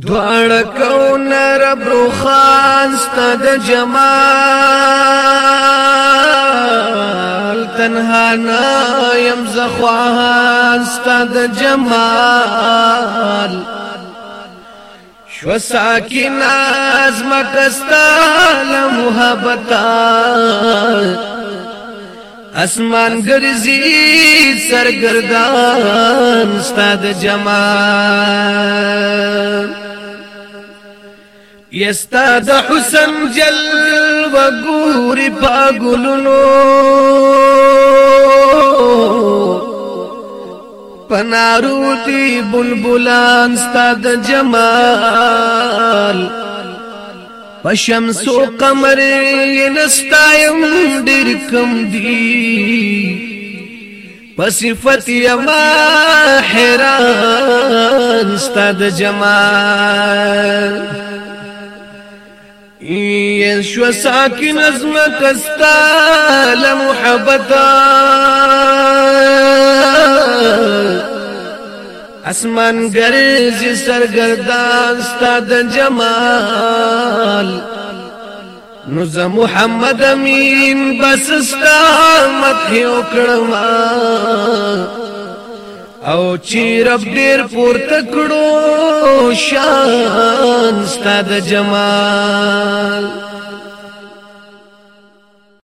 دوړ کون رب روخان ستد جمال تنها نایم زخوان ستد جمال شو ساکن ازمکستال محبتان اسمان ګرځي سرګردان استاد جمال یستا د حسن جل وګوري پاګلونو پنارو دی بلبلان ستا د جمال پشمسو قمر نستایم ډیر کم دی پصفت یما حیران ستا د جمال یشو ساکن ازم کستا لمحبتا اسمان گرز سرگردان استاد جمال نوز محمد امین بس استا مدھیو اکڑمان او چې رب ډیر پورته کړو شان ستاد جمال